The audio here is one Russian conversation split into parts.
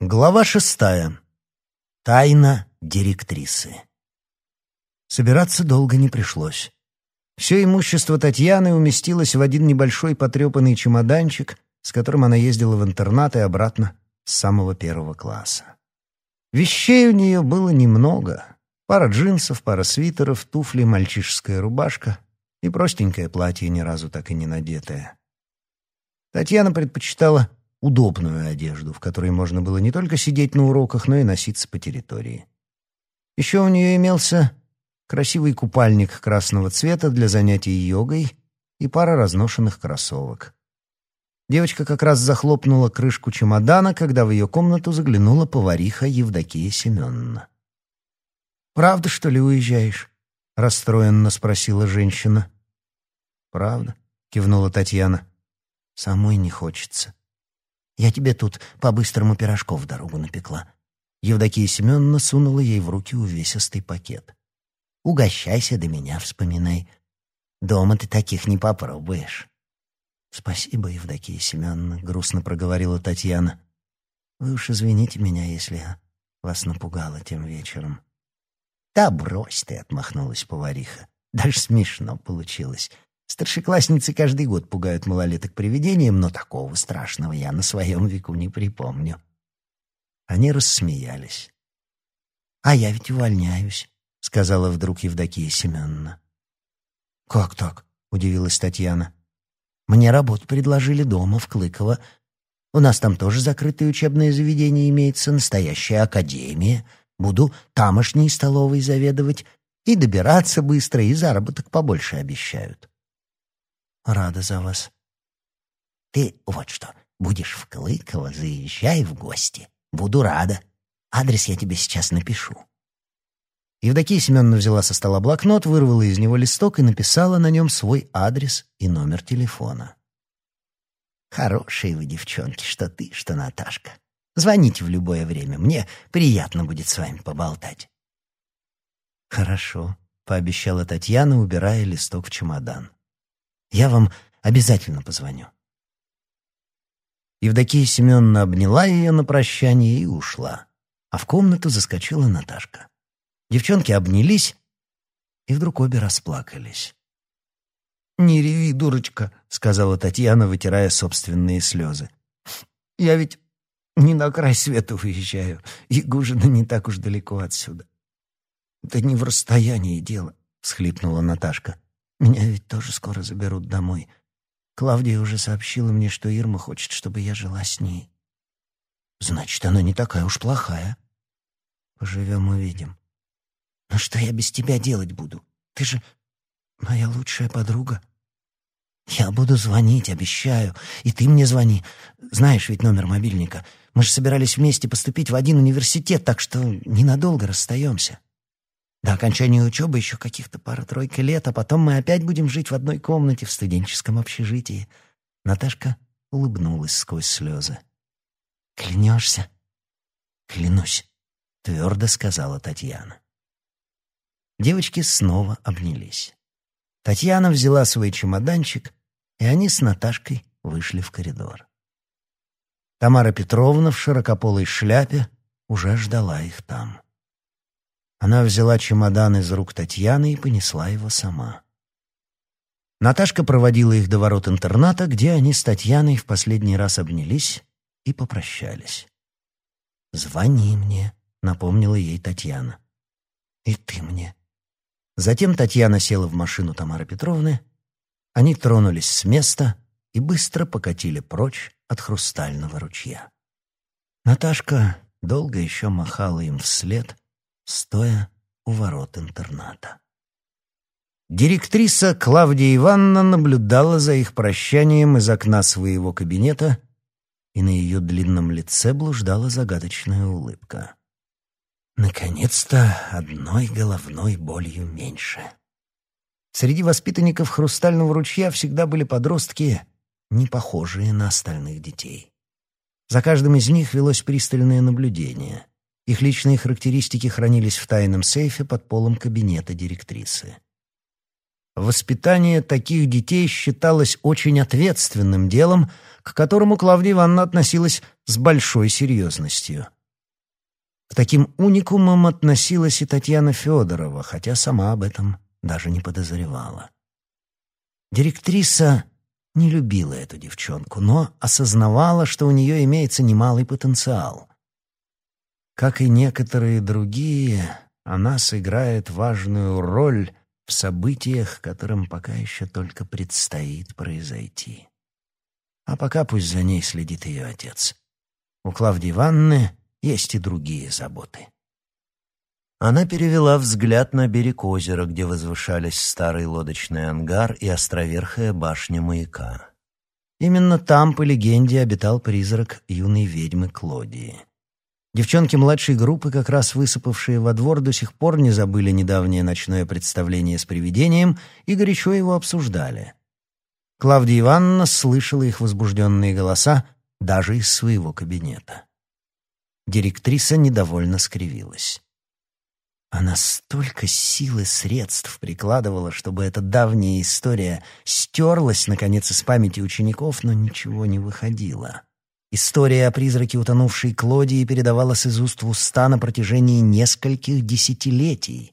Глава шестая. Тайна директрисы. Собираться долго не пришлось. Все имущество Татьяны уместилось в один небольшой потрепанный чемоданчик, с которым она ездила в интернат и обратно с самого первого класса. Вещей у нее было немного. Пара джинсов, пара свитеров, туфли, мальчишеская рубашка и простенькое платье, ни разу так и не надетое. Татьяна предпочитала удобную одежду, в которой можно было не только сидеть на уроках, но и носиться по территории. Еще у нее имелся красивый купальник красного цвета для занятий йогой и пара разношенных кроссовок. Девочка как раз захлопнула крышку чемодана, когда в ее комнату заглянула повариха Евдокия Семеновна. «Правда, что ли, уезжаешь?» — расстроенно спросила женщина. «Правда», — кивнула Татьяна. «Самой не хочется. Я тебе тут по-быстрому пирожков в дорогу напекла». Евдокия Семеновна сунула ей в руки увесистый пакет. «Угощайся, да меня вспоминай. Дома ты таких не попробуешь». «Спасибо, Евдокия Семеновна», — грустно проговорила Татьяна. «Вы уж извините меня, если я вас напугала тем вечером». «Да брось ты», — отмахнулась повариха. «Даже смешно получилось. Старшеклассницы каждый год пугают малолеток привидением, но такого страшного я на своем веку не припомню. Они рассмеялись. «А я ведь увольняюсь», — сказала вдруг Евдокия Семеновна. «Как так?» — удивилась Татьяна. «Мне работу предложили дома, в Клыково. У нас там тоже закрытое учебное заведение имеется, настоящая академия. Буду тамошней столовой заведовать. И добираться быстро, и заработок побольше обещают». Рада за вас. Ты вот что, будешь в Клыково, заезжай в гости. Буду рада. Адрес я тебе сейчас напишу. Евдокия Семеновна взяла со стола блокнот, вырвала из него листок и написала на нем свой адрес и номер телефона. «Хорошие вы, девчонки, что ты, что Наташка. Звоните в любое время, мне приятно будет с вами поболтать». «Хорошо», — пообещала Татьяна, убирая листок в чемодан. Я вам обязательно позвоню». Евдокия Семеновна обняла ее на прощание и ушла. А в комнату заскочила Наташка. Девчонки обнялись, и вдруг обе расплакались. «Не реви, дурочка», — сказала Татьяна, вытирая собственные слезы. «Я ведь не на край света уезжаю, и Гужина не так уж далеко отсюда». «Да не в расстоянии дело», — всхлипнула Наташка. Меня ведь тоже скоро заберут домой. Клавдия уже сообщила мне, что Ирма хочет, чтобы я жила с ней. Значит, она не такая уж плохая. Поживем, увидим. Но что я без тебя делать буду? Ты же моя лучшая подруга. Я буду звонить, обещаю. И ты мне звони. Знаешь ведь номер мобильника. Мы же собирались вместе поступить в один университет, так что ненадолго расстаемся. До окончания учебы еще каких-то пара-тройка лет, а потом мы опять будем жить в одной комнате в студенческом общежитии. Наташка улыбнулась сквозь слезы. «Клянешься?» «Клянусь», — твердо сказала Татьяна. Девочки снова обнялись. Татьяна взяла свой чемоданчик, и они с Наташкой вышли в коридор. Тамара Петровна в широкополой шляпе уже ждала их там. Она взяла чемодан из рук Татьяны и понесла его сама. Наташка проводила их до ворот интерната, где они с Татьяной в последний раз обнялись и попрощались. «Звони мне», — напомнила ей Татьяна. «И ты мне». Затем Татьяна села в машину Тамары Петровны. Они тронулись с места и быстро покатили прочь от хрустального ручья. Наташка долго еще махала им вслед, стоя у ворот интерната. Директриса Клавдия Ивановна наблюдала за их прощанием из окна своего кабинета, и на ее длинном лице блуждала загадочная улыбка. Наконец-то одной головной болью меньше. Среди воспитанников «Хрустального ручья» всегда были подростки, не похожие на остальных детей. За каждым из них велось пристальное наблюдение. Их личные характеристики хранились в тайном сейфе под полом кабинета директрисы. Воспитание таких детей считалось очень ответственным делом, к которому Клавдия Ивановна относилась с большой серьезностью. К таким уникумам относилась и Татьяна Федорова, хотя сама об этом даже не подозревала. Директриса не любила эту девчонку, но осознавала, что у нее имеется немалый потенциал. Как и некоторые другие, она сыграет важную роль в событиях, которым пока еще только предстоит произойти. А пока пусть за ней следит ее отец. У Клавдии Ивановны есть и другие заботы. Она перевела взгляд на берег озера, где возвышались старый лодочный ангар и островерхая башня маяка. Именно там, по легенде, обитал призрак юной ведьмы Клодии. Девчонки младшей группы, как раз высыпавшие во двор, до сих пор не забыли недавнее ночное представление с привидением и горячо его обсуждали. Клавдия Ивановна слышала их возбужденные голоса даже из своего кабинета. Директриса недовольно скривилась. Она столько сил и средств прикладывала, чтобы эта давняя история стерлась, наконец, из памяти учеников, но ничего не выходило. История о призраке утонувшей Клодии передавалась из уст в уста на протяжении нескольких десятилетий.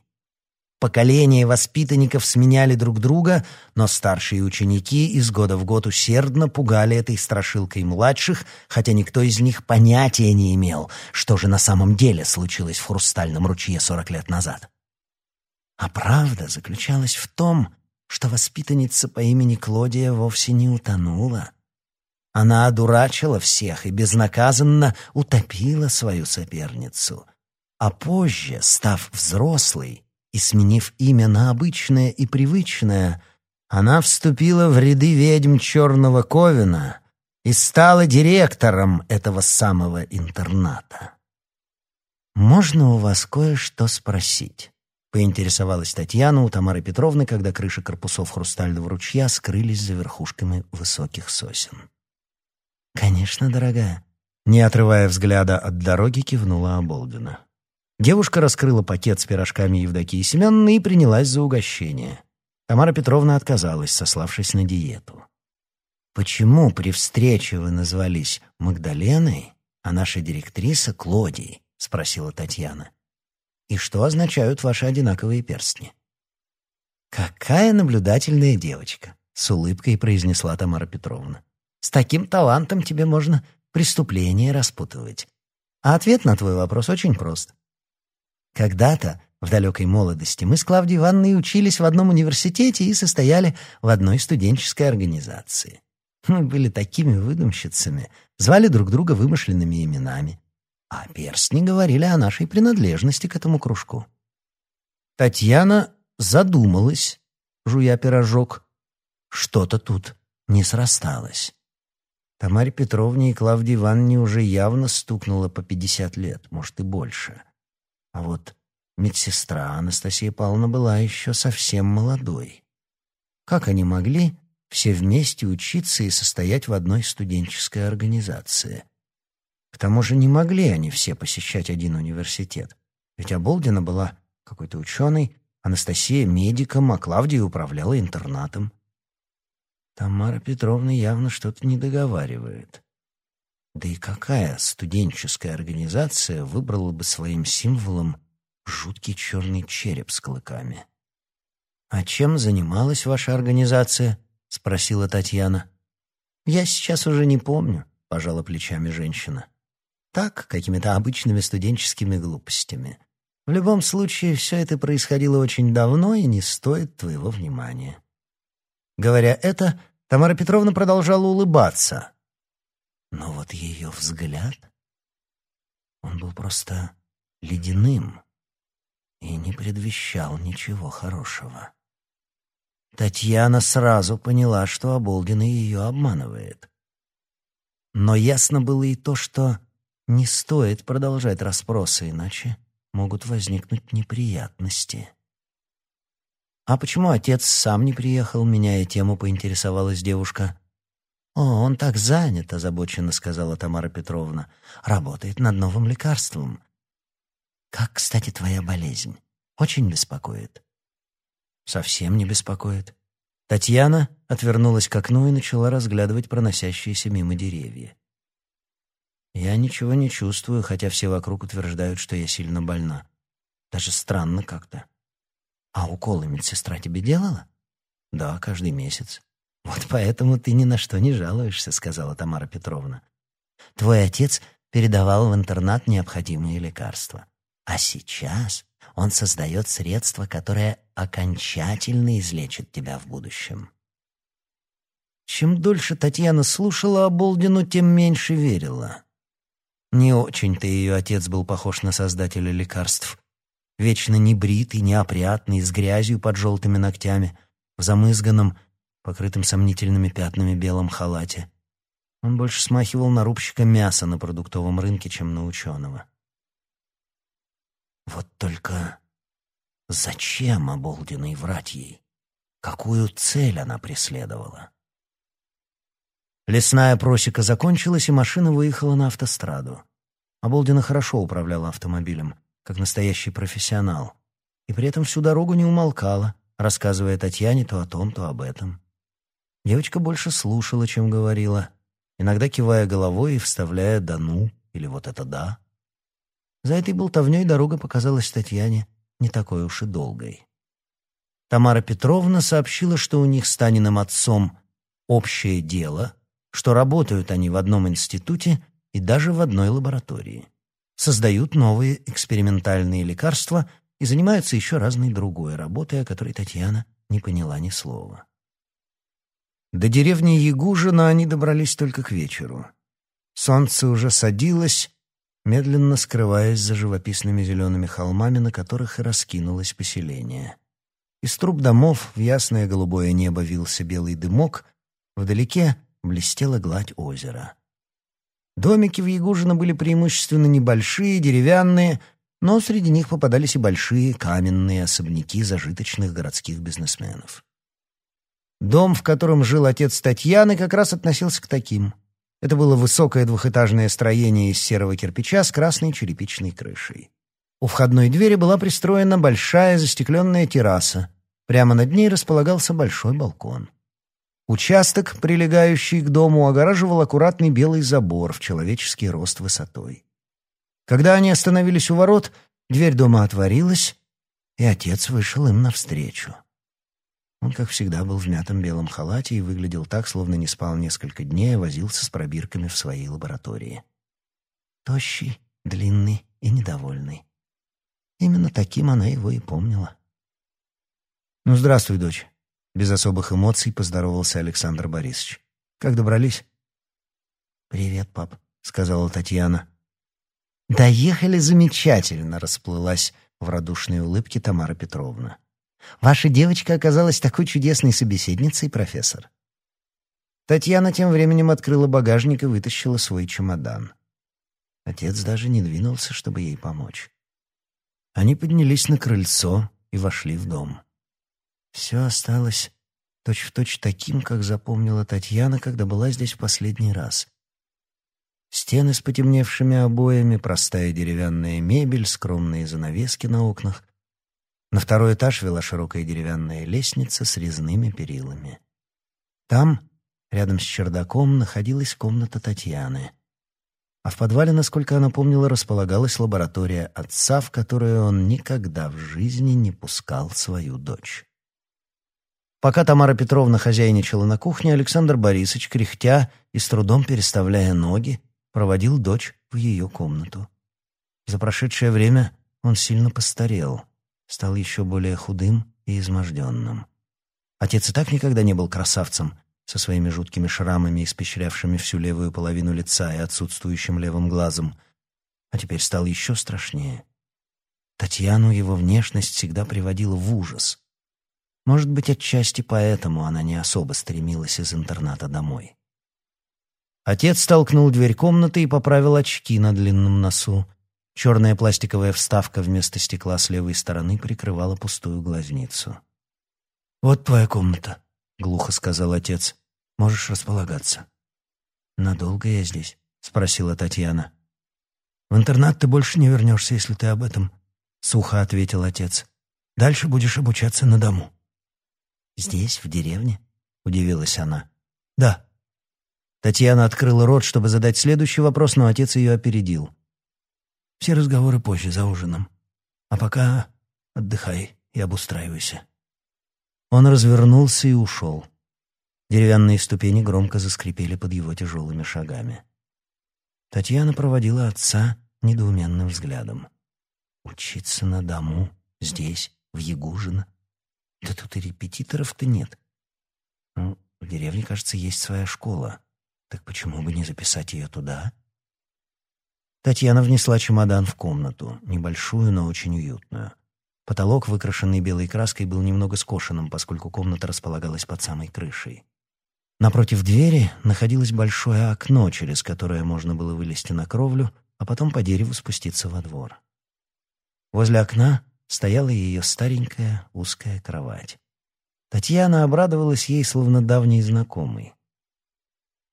Поколения воспитанников сменяли друг друга, но старшие ученики из года в год усердно пугали этой страшилкой младших, хотя никто из них понятия не имел, что же на самом деле случилось в Хрустальном ручье сорок лет назад. А правда заключалась в том, что воспитанница по имени Клодия вовсе не утонула, она одурачила всех и безнаказанно утопила свою соперницу. А позже, став взрослой и сменив имя на обычное и привычное, она вступила в ряды ведьм Черного Ковина и стала директором этого самого интерната. «Можно у вас кое-что спросить?» — поинтересовалась Татьяна у Тамары Петровны, когда крыши корпусов хрустального ручья скрылись за верхушками высоких сосен. «Конечно, дорогая». Не отрывая взгляда от дороги, кивнула Оболдина. Девушка раскрыла пакет с пирожками Евдокии Семеновны и принялась за угощение. Тамара Петровна отказалась, сославшись на диету. «Почему при встрече вы назвались Магдаленой, а наша директриса — Клодией?» — спросила Татьяна. «И что означают ваши одинаковые перстни?» «Какая наблюдательная девочка!» — с улыбкой произнесла Тамара Петровна. С таким талантом тебе можно преступление распутывать. А ответ на твой вопрос очень прост. Когда-то, в далекой молодости, мы с Клавдией Ивановной учились в одном университете и состояли в одной студенческой организации. Мы были такими выдумщицами, звали друг друга вымышленными именами. А перстни говорили о нашей принадлежности к этому кружку. Татьяна задумалась, жуя пирожок. Что-то тут не срасталось. Тамаре Петровне и Клавдии Ивановне уже явно стукнуло по пятьдесят лет, может и больше. А вот медсестра Анастасия Павловна была еще совсем молодой. Как они могли все вместе учиться и состоять в одной студенческой организации? К тому же не могли они все посещать один университет. Ведь Оболдина была какой-то ученой, Анастасия — медиком, а Клавдия управляла интернатом. Тамара Петровна явно что-то не договаривает. Да и какая студенческая организация выбрала бы своим символом жуткий черный череп с клыками? «А чем занималась ваша организация?» — спросила Татьяна. «Я сейчас уже не помню», — пожала плечами женщина. «Так, какими-то обычными студенческими глупостями. В любом случае, все это происходило очень давно и не стоит твоего внимания». Говоря это, Тамара Петровна продолжала улыбаться. Но вот ее взгляд... Он был просто ледяным и не предвещал ничего хорошего. Татьяна сразу поняла, что Оболдина ее обманывает. Но ясно было и то, что не стоит продолжать расспросы, иначе могут возникнуть неприятности. «А почему отец сам не приехал?» — меняя тему, поинтересовалась девушка. «О, он так занят», — озабоченно сказала Тамара Петровна. «Работает над новым лекарством». «Как, кстати, твоя болезнь? Очень беспокоит?» «Совсем не беспокоит. Татьяна отвернулась к окну и начала разглядывать проносящиеся мимо деревья. «Я ничего не чувствую, хотя все вокруг утверждают, что я сильно больна. Даже странно как-то. А уколы медсестра тебе делала?» «Да, каждый месяц». «Вот поэтому ты ни на что не жалуешься», — сказала Тамара Петровна. «Твой отец передавал в интернат необходимые лекарства. А сейчас он создает средство, которое окончательно излечит тебя в будущем». Чем дольше Татьяна слушала Оболдину, тем меньше верила. Не очень-то ее отец был похож на создателя лекарств. Вечно небритый, неопрятный, с грязью под желтыми ногтями, в замызганном, покрытым сомнительными пятнами белом халате. Он больше смахивал на рубщика мяса на продуктовом рынке, чем на ученого. Вот только зачем Оболдиной врать ей? Какую цель она преследовала? Лесная просека закончилась, и машина выехала на автостраду. Оболдина хорошо управляла автомобилем, как настоящий профессионал, и при этом всю дорогу не умолкала, рассказывая Татьяне то о том, то об этом. Девочка больше слушала, чем говорила, иногда кивая головой и вставляя «да ну» или «вот это да». За этой болтовней дорога показалась Татьяне не такой уж и долгой. Тамара Петровна сообщила, что у них с Таниным отцом общее дело, что работают они в одном институте и даже в одной лаборатории. Создают новые экспериментальные лекарства и занимаются еще разной другой работой, о которой Татьяна не поняла ни слова. До деревни Ягужина они добрались только к вечеру. Солнце уже садилось, медленно скрываясь за живописными зелеными холмами, на которых и раскинулось поселение. Из труб домов в ясное голубое небо вился белый дымок, вдалеке блестела гладь озера. Домики в Ягужино были преимущественно небольшие, деревянные, но среди них попадались и большие каменные особняки зажиточных городских бизнесменов. Дом, в котором жил отец Татьяны, как раз относился к таким. Это было высокое двухэтажное строение из серого кирпича с красной черепичной крышей. У входной двери была пристроена большая застекленная терраса. Прямо над ней располагался большой балкон. Участок, прилегающий к дому, огораживал аккуратный белый забор в человеческий рост высотой. Когда они остановились у ворот, дверь дома отворилась, и отец вышел им навстречу. Он, как всегда, был в мятом белом халате и выглядел так, словно не спал несколько дней, а возился с пробирками в своей лаборатории. Тощий, длинный и недовольный. Именно таким она его и помнила. «Ну, здравствуй, дочь», — без особых эмоций поздоровался Александр Борисович. «Как добрались?» «Привет, пап», — сказала Татьяна. «Доехали замечательно», — расплылась в радушной улыбке Тамара Петровна. Ваша девочка оказалась такой чудесной собеседницей, профессор. Татьяна тем временем открыла багажник и вытащила свой чемодан. Отец даже не двинулся, чтобы ей помочь. Они поднялись на крыльцо и вошли в дом. Все осталось точь-в-точь точь таким, как запомнила Татьяна, когда была здесь в последний раз. Стены с потемневшими обоями, простая деревянная мебель, скромные занавески на окнах, на второй этаж вела широкая деревянная лестница с резными перилами. Там, рядом с чердаком, находилась комната Татьяны. А в подвале, насколько она помнила, располагалась лаборатория отца, в которую он никогда в жизни не пускал свою дочь. Пока Тамара Петровна хозяйничала на кухне, Александр Борисович, кряхтя и с трудом переставляя ноги, проводил дочь в ее комнату. За прошедшее время он сильно постарел — стал еще более худым и изможденным. Отец и так никогда не был красавцем, со своими жуткими шрамами, испещрявшими всю левую половину лица и отсутствующим левым глазом, а теперь стал еще страшнее. Татьяну его внешность всегда приводила в ужас. Может быть, отчасти поэтому она не особо стремилась из интерната домой. Отец толкнул дверь комнаты и поправил очки на длинном носу, Черная пластиковая вставка вместо стекла с левой стороны прикрывала пустую глазницу. «Вот твоя комната», — глухо сказал отец. «Можешь располагаться». «Надолго я здесь?» — спросила Татьяна. «В интернат ты больше не вернешься, если ты об этом», — сухо ответил отец. «Дальше будешь обучаться на дому». Здесь, в деревне?» — удивилась она. «Да». Татьяна открыла рот, чтобы задать следующий вопрос, но отец ее опередил. «Все разговоры позже, за ужином. А пока отдыхай и обустраивайся». Он развернулся и ушел. Деревянные ступени громко заскрипели под его тяжелыми шагами. Татьяна проводила отца недоуменным взглядом. «Учиться на дому, здесь, в Ягужино? Да тут и репетиторов-то нет. Ну, в деревне, кажется, есть своя школа. Так почему бы не записать ее туда?» Татьяна внесла чемодан в комнату, небольшую, но очень уютную. Потолок, выкрашенный белой краской, был немного скошенным, поскольку комната располагалась под самой крышей. Напротив двери находилось большое окно, через которое можно было вылезти на кровлю, а потом по дереву спуститься во двор. Возле окна стояла ее старенькая узкая кровать. Татьяна обрадовалась ей, словно давней знакомой.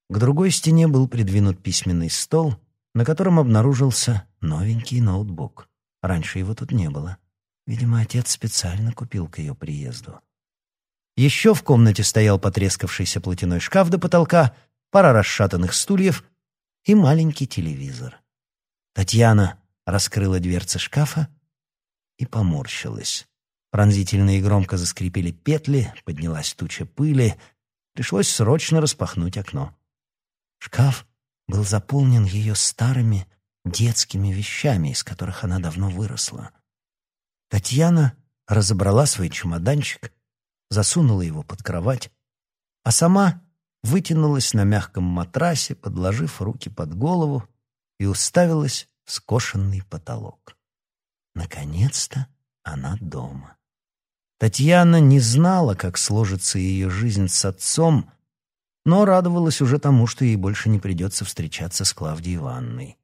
К другой стене был придвинут письменный стол, на котором обнаружился новенький ноутбук. Раньше его тут не было. Видимо, отец специально купил к ее приезду. Еще в комнате стоял потрескавшийся платяной шкаф до потолка, пара расшатанных стульев и маленький телевизор. Татьяна раскрыла дверцы шкафа и поморщилась. Пронзительно и громко заскрипели петли, поднялась туча пыли. Пришлось срочно распахнуть окно. Шкаф был заполнен ее старыми детскими вещами, из которых она давно выросла. Татьяна разобрала свой чемоданчик, засунула его под кровать, а сама вытянулась на мягком матрасе, подложив руки под голову и уставилась в скошенный потолок. Наконец-то она дома. Татьяна не знала, как сложится ее жизнь с отцом, но радовалась уже тому, что ей больше не придется встречаться с Клавдией Ивановной.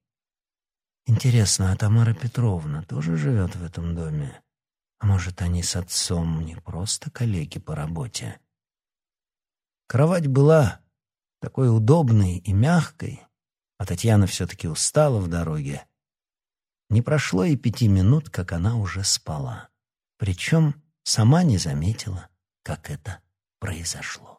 Интересно, а Тамара Петровна тоже живет в этом доме? А может, они с отцом не просто коллеги по работе? Кровать была такой удобной и мягкой, а Татьяна все-таки устала в дороге. Не прошло и пяти минут, как она уже спала. Причем сама не заметила, как это произошло.